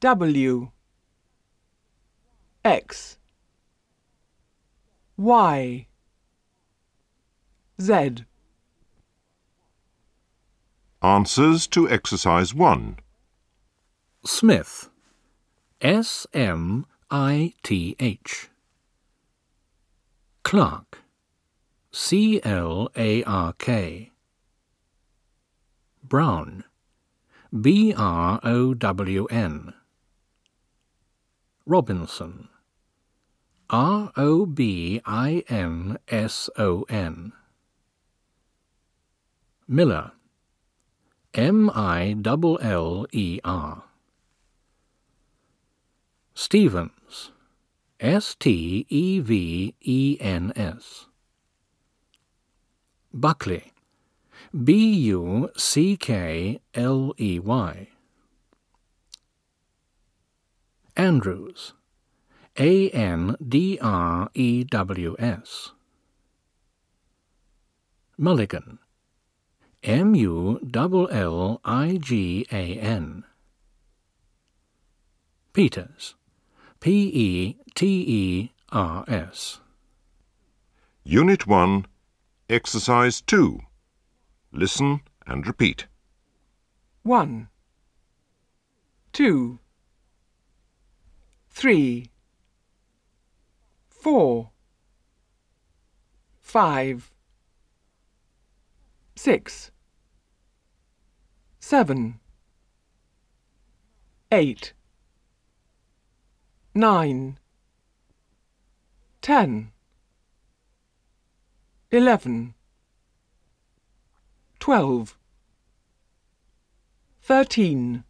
W X Y Z Answers to exercise 1. Smith. S M I T H. Clark. C L A R K. Brown. B R O W N. Robinson. R O B I N S O N. Miller. M I L L E R. Stevens. S T E V E N S. Buckley. B U C K L E Y. Andrews. A N D R E W S. Mulligan. M U L L I G A N. Peters. P E T E R S. Unit 1, Exercise 2. Listen and repeat. one, two, three, four, five, six, seven, eight, nine, ten, eleven, twelve, thirteen,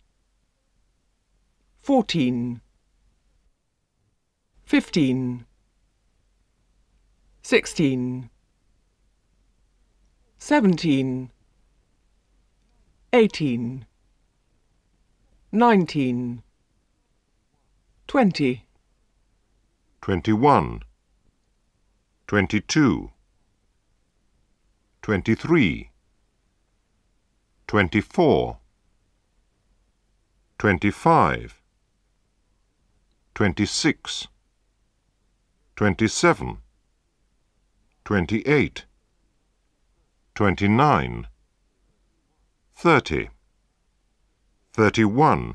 fourteen, fifteen, sixteen, seventeen, eighteen, nineteen, twenty, 21, 22, 23, 24, 25, 26, 27, 28, 29, 30, 31,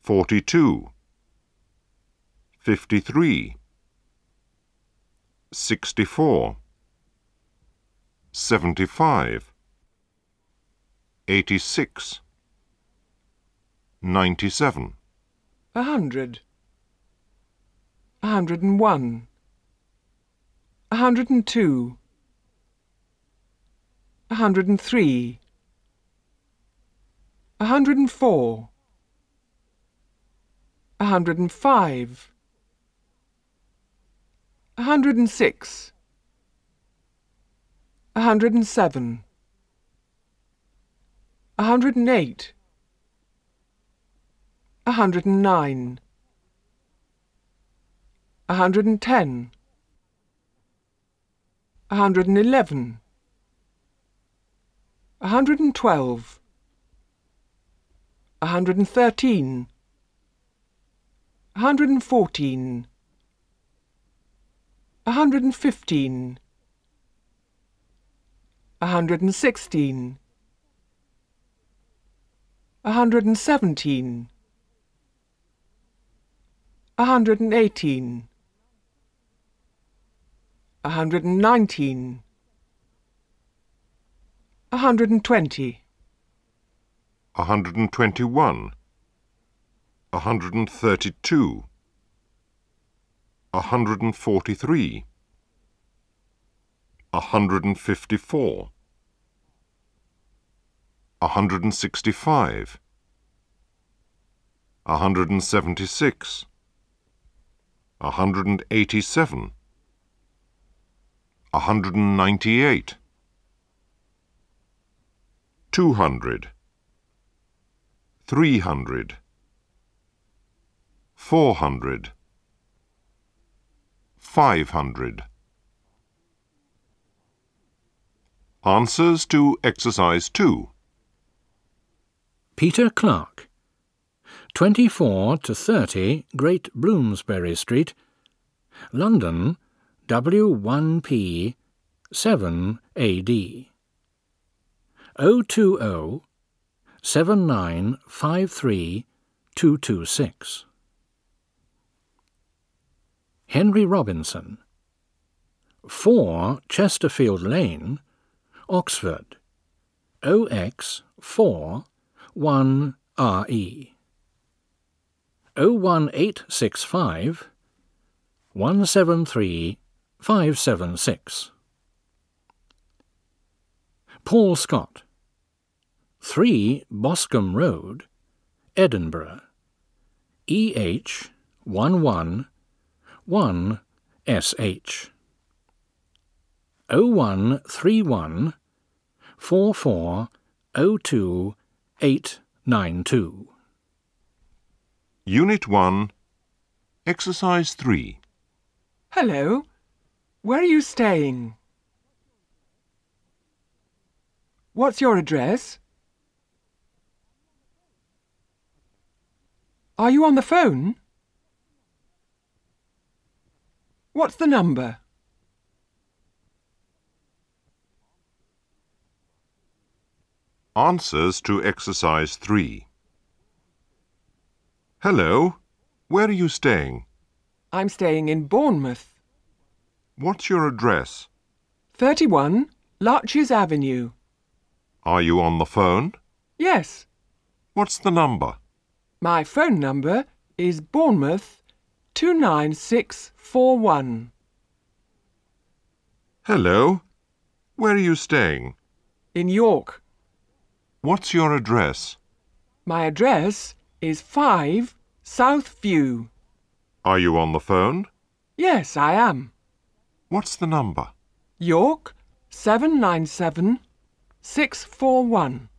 42, 53, 64, 75, 86, 97, a hundred, a hundred and one, a hundred and two, a hundred and three, a hundred and four, a hundred and five, a hundred and six, a hundred and seven, a hundred and eight, a hundred and nine, hundred and ten, a hundred and eleven, a hundred and twelve, a hundred and thirteen, a hundred and fourteen, a hundred and fifteen, a hundred and sixteen, a hundred and seventeen, a hundred and eighteen, a hundred and nineteen, a hundred and twenty, 121, 132, 143, 154, 165, 176, 187, 198, 200, 300, 400, 500. Answers to exercise 2. Peter Clark. 24 to 30 Great Bloomsbury Street, London, W1P 7 AD. 020 7953 226. Henry Robinson, 4 Chesterfield Lane, Oxford, OX 4 1 RE. 01865 173 576. Paul Scott, 3 Boscombe Road, Edinburgh, EH 11 1 SH. 0131 4402 892. Unit 1, Exercise 3. Hello. Where are you staying? What's your address? Are you on the phone? What's the number? Answers to Exercise 3. Hello. Where are you staying? I'm staying in Bournemouth. What's your address? 31 Larches Avenue. Are you on the phone? Yes, What's the number? my phone number is Bournemouth 29641. Hello. Where are you staying? In York. What's your address? My address is 5 South View. Are you on the phone? Yes, I am. What's the number? York 797 641.